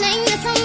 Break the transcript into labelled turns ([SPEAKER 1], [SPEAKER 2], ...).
[SPEAKER 1] name that's on